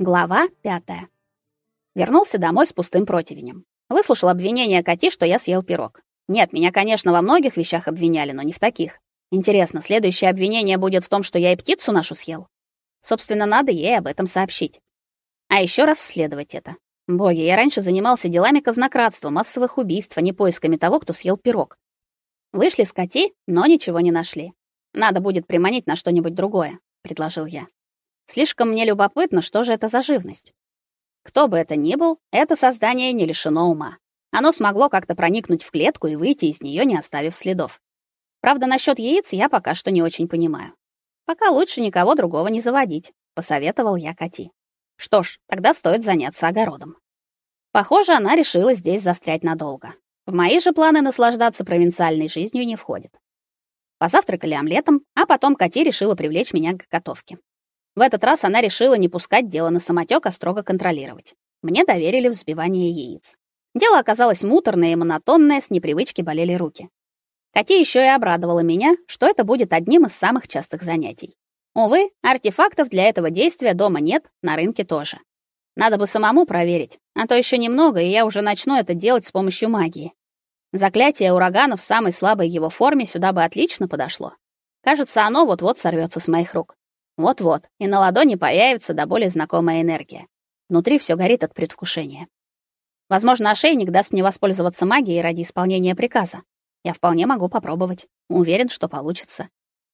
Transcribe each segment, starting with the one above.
Глава пятая. Вернулся домой с пустым противнем. Выслушал обвинения Кати, что я съел пирог. Нет, меня, конечно, во многих вещах обвиняли, но не в таких. Интересно, следующее обвинение будет в том, что я и птицу нашу съел? Собственно, надо ей об этом сообщить. А еще раз расследовать это. Боги, я раньше занимался делами казнократства, массовых убийств, а не поисками того, кто съел пирог. Вышли с Кати, но ничего не нашли. Надо будет приманить на что-нибудь другое, предложил я. Слишком мне любопытно, что же это за живность. Кто бы это ни был, это создание не лишено ума. Оно смогло как-то проникнуть в клетку и выйти из нее, не оставив следов. Правда, насчет яиц я пока что не очень понимаю. Пока лучше никого другого не заводить, посоветовал я Кати. Что ж, тогда стоит заняться огородом. Похоже, она решила здесь застрять надолго. В мои же планы наслаждаться провинциальной жизнью не входит. Позавтракали омлетом, а потом Кати решила привлечь меня к готовке. В этот раз она решила не пускать дело на самотек, а строго контролировать. Мне доверили взбивание яиц. Дело оказалось муторное и монотонное, с непривычки болели руки. Катя еще и обрадовала меня, что это будет одним из самых частых занятий. Увы, артефактов для этого действия дома нет, на рынке тоже. Надо бы самому проверить, а то еще немного, и я уже начну это делать с помощью магии. Заклятие урагана в самой слабой его форме сюда бы отлично подошло. Кажется, оно вот-вот сорвется с моих рук. Вот-вот, и на ладони появится до более знакомая энергия. Внутри все горит от предвкушения. Возможно, ошейник даст мне воспользоваться магией ради исполнения приказа. Я вполне могу попробовать. Уверен, что получится.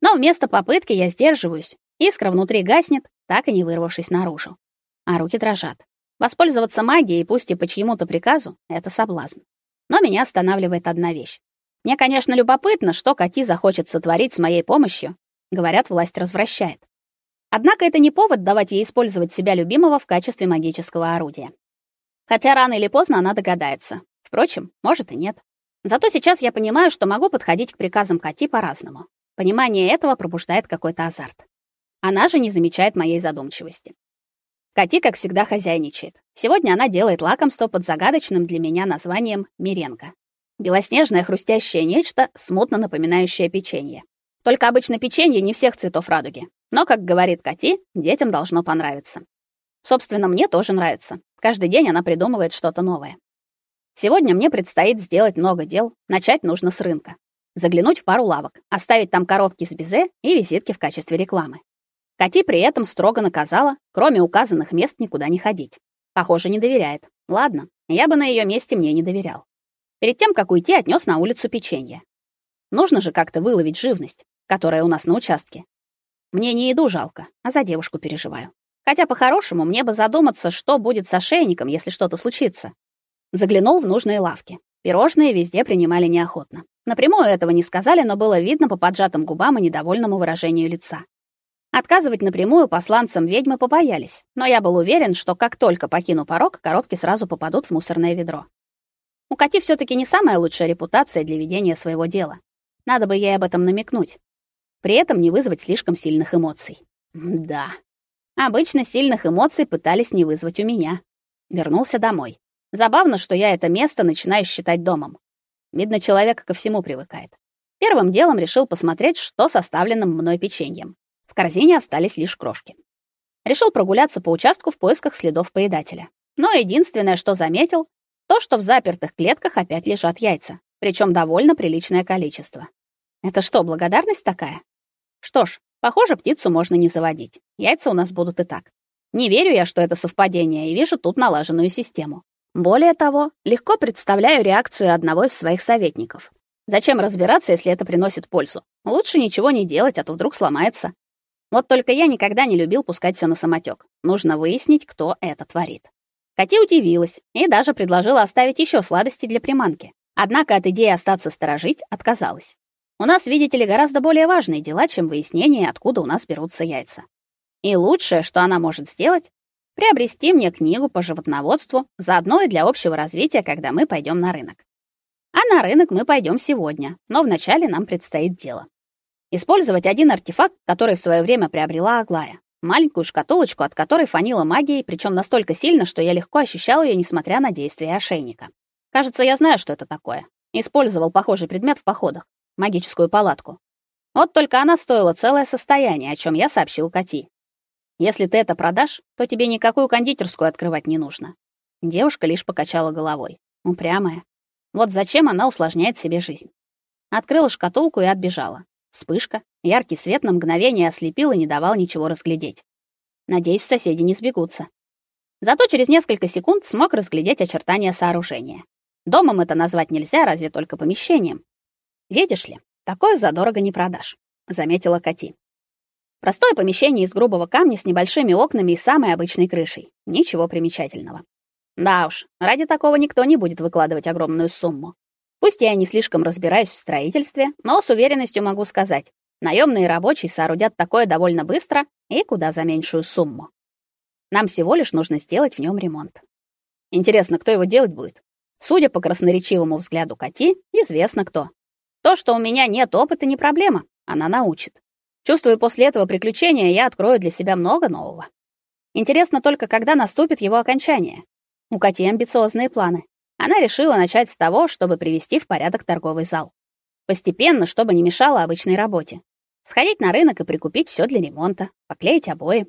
Но вместо попытки я сдерживаюсь. Искра внутри гаснет, так и не вырвавшись наружу. А руки дрожат. Воспользоваться магией, пусть и по чьему-то приказу это соблазн. Но меня останавливает одна вещь. Мне, конечно, любопытно, что Кати захочет сотворить с моей помощью. Говорят, власть развращает. Однако это не повод давать ей использовать себя любимого в качестве магического орудия. Хотя рано или поздно она догадается. Впрочем, может и нет. Зато сейчас я понимаю, что могу подходить к приказам Кати по-разному. Понимание этого пробуждает какой-то азарт. Она же не замечает моей задумчивости. Кати, как всегда, хозяйничает. Сегодня она делает лакомство под загадочным для меня названием меренга. Белоснежное хрустящее нечто, смутно напоминающее печенье. Только обычно печенье не всех цветов радуги. Но, как говорит Кати, детям должно понравиться. Собственно, мне тоже нравится. Каждый день она придумывает что-то новое. Сегодня мне предстоит сделать много дел. Начать нужно с рынка. Заглянуть в пару лавок, оставить там коробки с безе и визитки в качестве рекламы. Кати при этом строго наказала, кроме указанных мест никуда не ходить. Похоже, не доверяет. Ладно, я бы на ее месте мне не доверял. Перед тем, как уйти, отнес на улицу печенье. Нужно же как-то выловить живность, которая у нас на участке. Мне не еду жалко, а за девушку переживаю. Хотя по-хорошему мне бы задуматься, что будет с ошейником, если что-то случится. Заглянул в нужные лавки. Пирожные везде принимали неохотно. Напрямую этого не сказали, но было видно по поджатым губам и недовольному выражению лица. Отказывать напрямую посланцам ведьмы побоялись, но я был уверен, что как только покину порог, коробки сразу попадут в мусорное ведро. У Кати все таки не самая лучшая репутация для ведения своего дела. Надо бы ей об этом намекнуть при этом не вызвать слишком сильных эмоций. Да. Обычно сильных эмоций пытались не вызвать у меня. Вернулся домой. Забавно, что я это место начинаю считать домом. Видно, человек ко всему привыкает. Первым делом решил посмотреть, что составлено мной печеньем. В корзине остались лишь крошки. Решил прогуляться по участку в поисках следов поедателя. Но единственное, что заметил, то, что в запертых клетках опять лежат яйца, причем довольно приличное количество. Это что, благодарность такая? Что ж, похоже, птицу можно не заводить. Яйца у нас будут и так. Не верю я, что это совпадение, и вижу тут налаженную систему. Более того, легко представляю реакцию одного из своих советников. Зачем разбираться, если это приносит пользу? Лучше ничего не делать, а то вдруг сломается. Вот только я никогда не любил пускать все на самотек. Нужно выяснить, кто это творит. Кати удивилась и даже предложила оставить еще сладости для приманки. Однако от идеи остаться сторожить отказалась. У нас, видите ли, гораздо более важные дела, чем выяснение, откуда у нас берутся яйца. И лучшее, что она может сделать, приобрести мне книгу по животноводству, заодно и для общего развития, когда мы пойдем на рынок. А на рынок мы пойдем сегодня, но вначале нам предстоит дело. Использовать один артефакт, который в свое время приобрела Аглая. Маленькую шкатулочку, от которой фанила магией, причем настолько сильно, что я легко ощущал ее, несмотря на действие ошейника. Кажется, я знаю, что это такое. Использовал похожий предмет в походах магическую палатку. Вот только она стоила целое состояние, о чем я сообщил Кати. Если ты это продашь, то тебе никакую кондитерскую открывать не нужно. Девушка лишь покачала головой. Упрямая. Вот зачем она усложняет себе жизнь. Открыла шкатулку и отбежала. Вспышка, яркий свет на мгновение ослепил и не давал ничего разглядеть. Надеюсь, соседи не сбегутся. Зато через несколько секунд смог разглядеть очертания сооружения. Домом это назвать нельзя, разве только помещением. Видишь ли, такое задорого не продашь, заметила Кати. Простое помещение из грубого камня с небольшими окнами и самой обычной крышей. Ничего примечательного. Да уж, ради такого никто не будет выкладывать огромную сумму. Пусть я не слишком разбираюсь в строительстве, но с уверенностью могу сказать, наемные рабочие соорудят такое довольно быстро и куда за меньшую сумму. Нам всего лишь нужно сделать в нем ремонт. Интересно, кто его делать будет? Судя по красноречивому взгляду Кати, известно кто. То, что у меня нет опыта, не проблема, она научит. Чувствую, после этого приключения я открою для себя много нового. Интересно только, когда наступит его окончание. У Кати амбициозные планы. Она решила начать с того, чтобы привести в порядок торговый зал. Постепенно, чтобы не мешало обычной работе. Сходить на рынок и прикупить все для ремонта, поклеить обои.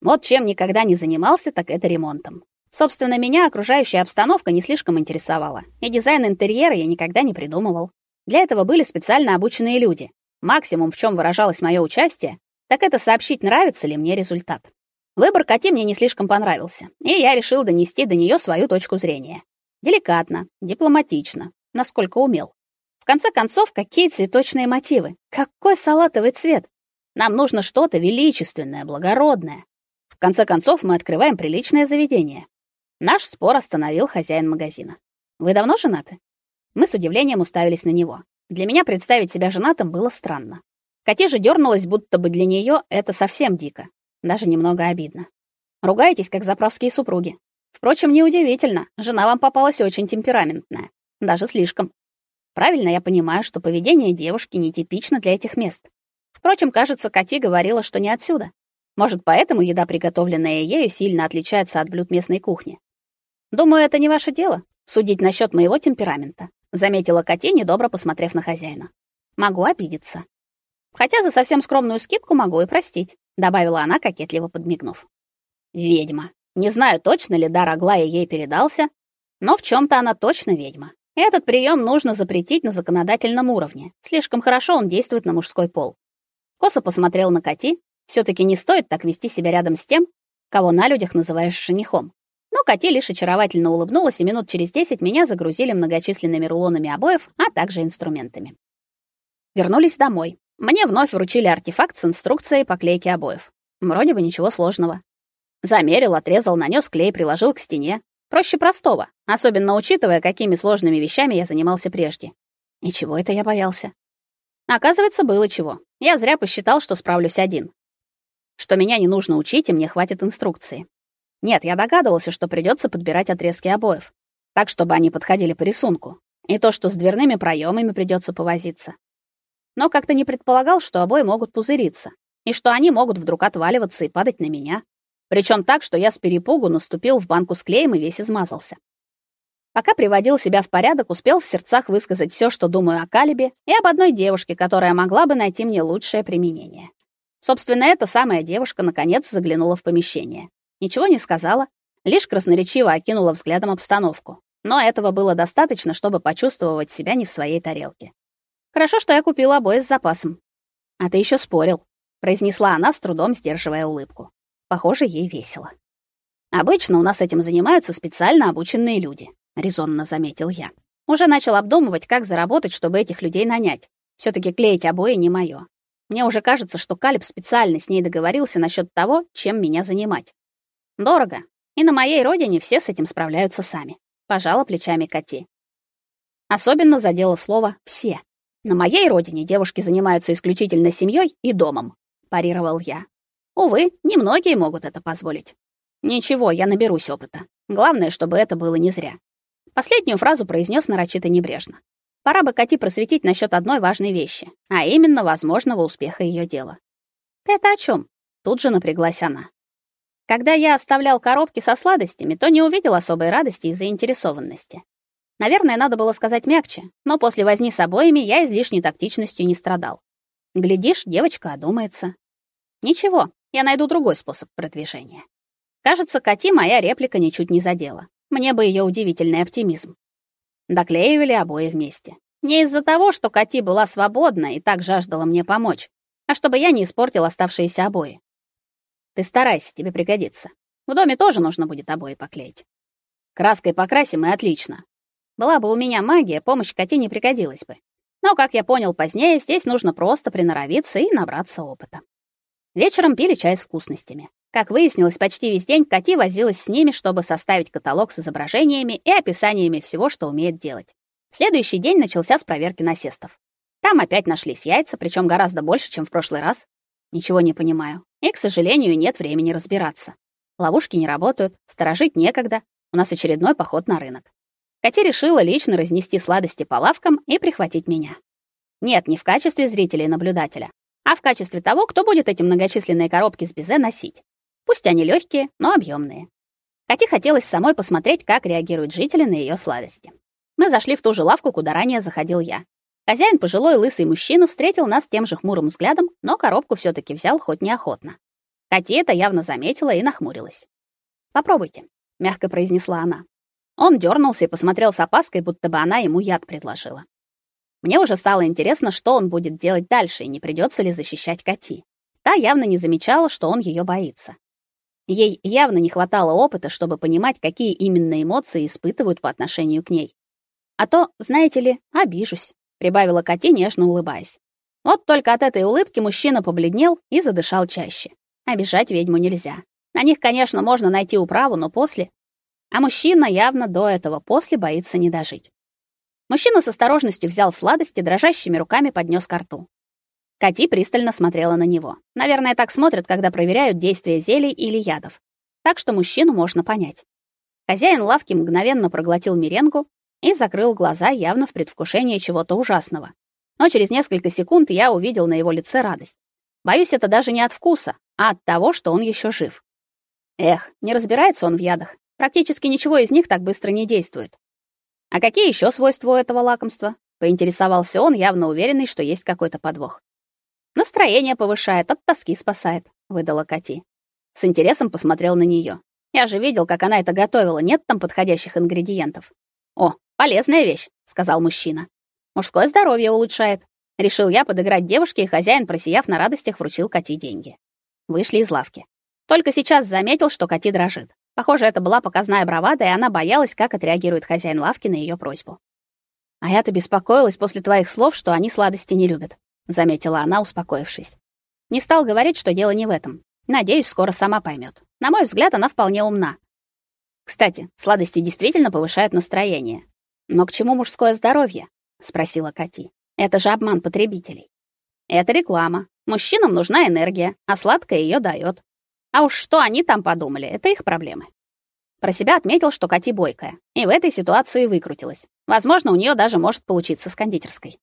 Вот чем никогда не занимался, так это ремонтом. Собственно, меня окружающая обстановка не слишком интересовала, и дизайн интерьера я никогда не придумывал. Для этого были специально обученные люди. Максимум, в чем выражалось мое участие, так это сообщить, нравится ли мне результат. Выбор Кати мне не слишком понравился, и я решил донести до нее свою точку зрения. Деликатно, дипломатично, насколько умел. В конце концов, какие цветочные мотивы? Какой салатовый цвет? Нам нужно что-то величественное, благородное. В конце концов, мы открываем приличное заведение. Наш спор остановил хозяин магазина. Вы давно женаты? Мы с удивлением уставились на него. Для меня представить себя женатым было странно. Катя же дернулась, будто бы для нее это совсем дико, даже немного обидно. Ругаетесь как заправские супруги. Впрочем, неудивительно. Жена вам попалась очень темпераментная, даже слишком. Правильно я понимаю, что поведение девушки нетипично для этих мест. Впрочем, кажется, Кати говорила, что не отсюда. Может, поэтому еда, приготовленная ею, сильно отличается от блюд местной кухни. Думаю, это не ваше дело судить насчет моего темперамента, заметила Катя, недобро посмотрев на хозяина. Могу обидеться. Хотя за совсем скромную скидку могу и простить, добавила она, кокетливо подмигнув. Ведьма. Не знаю, точно ли дар Аглая ей передался, но в чем то она точно ведьма. Этот прием нужно запретить на законодательном уровне. Слишком хорошо он действует на мужской пол. Косо посмотрел на Кати. все таки не стоит так вести себя рядом с тем, кого на людях называешь женихом. Кати лишь очаровательно улыбнулась, и минут через десять меня загрузили многочисленными рулонами обоев, а также инструментами. Вернулись домой. Мне вновь вручили артефакт с инструкцией по клейке обоев. Вроде бы ничего сложного. Замерил, отрезал, нанес клей, приложил к стене. Проще простого, особенно учитывая, какими сложными вещами я занимался прежде. И чего это я боялся? Оказывается, было чего. Я зря посчитал, что справлюсь один. Что меня не нужно учить, и мне хватит инструкции. Нет, я догадывался, что придется подбирать отрезки обоев, так чтобы они подходили по рисунку. И то, что с дверными проемами придется повозиться. Но как-то не предполагал, что обои могут пузыриться, и что они могут вдруг отваливаться и падать на меня. Причем так, что я с перепугу наступил в банку с клеем и весь измазался. Пока приводил себя в порядок, успел в сердцах высказать все, что думаю о Калибе и об одной девушке, которая могла бы найти мне лучшее применение. Собственно, эта самая девушка наконец заглянула в помещение. Ничего не сказала, лишь красноречиво окинула взглядом обстановку. Но этого было достаточно, чтобы почувствовать себя не в своей тарелке. Хорошо, что я купила обои с запасом. А ты еще спорил, произнесла она с трудом сдерживая улыбку. Похоже, ей весело. Обычно у нас этим занимаются специально обученные люди, резонно заметил я. Уже начал обдумывать, как заработать, чтобы этих людей нанять. все таки клеить обои не мое. Мне уже кажется, что Калиб специально с ней договорился насчет того, чем меня занимать. Дорого. И на моей родине все с этим справляются сами. Пожала плечами Кати. Особенно задело слово все. На моей родине девушки занимаются исключительно семьей и домом, парировал я. Увы, немногие могут это позволить. Ничего, я наберусь опыта. Главное, чтобы это было не зря. Последнюю фразу произнес нарочито небрежно. Пора бы Кати просветить насчет одной важной вещи, а именно возможного успеха ее дела. Ты это о чем? Тут же напряглась она. Когда я оставлял коробки со сладостями, то не увидел особой радости и заинтересованности. Наверное, надо было сказать мягче, но после возни с обоями я излишней тактичностью не страдал. Глядишь, девочка одумается. Ничего, Я найду другой способ продвижения. Кажется, Кати моя реплика ничуть не задела. Мне бы ее удивительный оптимизм. Доклеивали обои вместе. Не из-за того, что Кати была свободна и так жаждала мне помочь, а чтобы я не испортил оставшиеся обои. Ты старайся, тебе пригодится. В доме тоже нужно будет обои поклеить. Краской покрасим и отлично. Была бы у меня магия, помощь Кати не пригодилась бы. Но, как я понял позднее, здесь нужно просто приноровиться и набраться опыта. Вечером пили чай с вкусностями. Как выяснилось, почти весь день Кати возилась с ними, чтобы составить каталог с изображениями и описаниями всего, что умеет делать. Следующий день начался с проверки насестов. Там опять нашлись яйца, причем гораздо больше, чем в прошлый раз. Ничего не понимаю. И, к сожалению, нет времени разбираться. Ловушки не работают, сторожить некогда. У нас очередной поход на рынок. Катя решила лично разнести сладости по лавкам и прихватить меня. Нет, не в качестве зрителя и наблюдателя, а в качестве того, кто будет эти многочисленные коробки с безе носить. Пусть они легкие, но объемные. Кате хотелось самой посмотреть, как реагируют жители на ее сладости. Мы зашли в ту же лавку, куда ранее заходил я. Хозяин, пожилой лысый мужчина, встретил нас тем же хмурым взглядом, но коробку все таки взял хоть неохотно. Катя это явно заметила и нахмурилась. "Попробуйте", мягко произнесла она. Он дернулся и посмотрел с опаской, будто бы она ему яд предложила. Мне уже стало интересно, что он будет делать дальше и не придется ли защищать Кати. Та явно не замечала, что он ее боится. Ей явно не хватало опыта, чтобы понимать, какие именно эмоции испытывают по отношению к ней. А то, знаете ли, обижусь, прибавила Кати, нежно улыбаясь. Вот только от этой улыбки мужчина побледнел и задышал чаще. Обижать ведьму нельзя. На них, конечно, можно найти управу, но после а мужчина явно до этого после боится не дожить. Мужчина с осторожностью взял сладости, дрожащими руками поднес к рту. Кати пристально смотрела на него. Наверное, так смотрят, когда проверяют действие зелий или ядов. Так что мужчину можно понять. Хозяин лавки мгновенно проглотил меренгу и закрыл глаза, явно в предвкушении чего-то ужасного. Но через несколько секунд я увидел на его лице радость. Боюсь, это даже не от вкуса, а от того, что он еще жив. Эх, не разбирается он в ядах. Практически ничего из них так быстро не действует. А какие еще свойства у этого лакомства? поинтересовался он, явно уверенный, что есть какой-то подвох. Настроение повышает, от тоски спасает, выдала Кати. С интересом посмотрел на нее. Я же видел, как она это готовила, нет там подходящих ингредиентов. О, полезная вещь, сказал мужчина. Мужское здоровье улучшает. Решил я подыграть девушке, и хозяин, просияв на радостях, вручил Кати деньги. Вышли из лавки. Только сейчас заметил, что Кати дрожит. Похоже, это была показная бравада, и она боялась, как отреагирует хозяин лавки на ее просьбу. А я-то беспокоилась после твоих слов, что они сладости не любят, заметила она, успокоившись. Не стал говорить, что дело не в этом. Надеюсь, скоро сама поймет. На мой взгляд, она вполне умна. Кстати, сладости действительно повышают настроение. Но к чему мужское здоровье? спросила Кати. Это же обман потребителей. Это реклама. Мужчинам нужна энергия, а сладкое ее дает. А уж что они там подумали, это их проблемы. Про себя отметил, что Кати бойкая, и в этой ситуации выкрутилась. Возможно, у нее даже может получиться с кондитерской.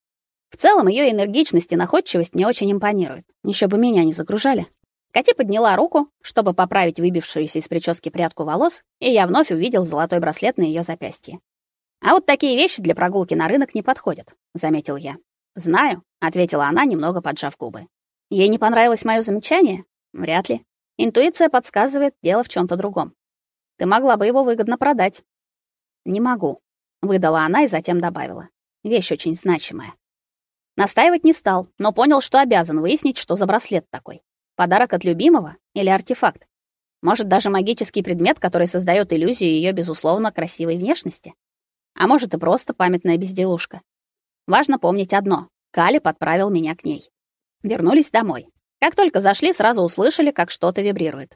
В целом, ее энергичность и находчивость мне очень импонируют. Еще бы меня не загружали. Кати подняла руку, чтобы поправить выбившуюся из прически прядку волос, и я вновь увидел золотой браслет на ее запястье. А вот такие вещи для прогулки на рынок не подходят, заметил я. Знаю, ответила она, немного поджав губы. Ей не понравилось мое замечание? Вряд ли. Интуиция подсказывает дело в чем то другом. Ты могла бы его выгодно продать. Не могу, выдала она и затем добавила: вещь очень значимая. Настаивать не стал, но понял, что обязан выяснить, что за браслет такой. Подарок от любимого или артефакт? Может, даже магический предмет, который создает иллюзию ее безусловно красивой внешности? А может, и просто памятная безделушка. Важно помнить одно: Кали подправил меня к ней. Вернулись домой. Как только зашли, сразу услышали, как что-то вибрирует.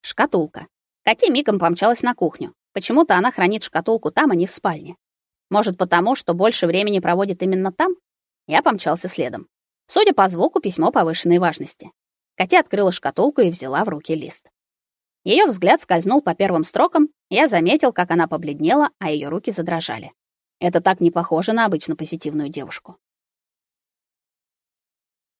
Шкатулка. Катя мигом помчалась на кухню. Почему-то она хранит шкатулку там, а не в спальне. Может, потому, что больше времени проводит именно там? Я помчался следом. Судя по звуку, письмо повышенной важности. Катя открыла шкатулку и взяла в руки лист. Ее взгляд скользнул по первым строкам, я заметил, как она побледнела, а ее руки задрожали. Это так не похоже на обычно позитивную девушку.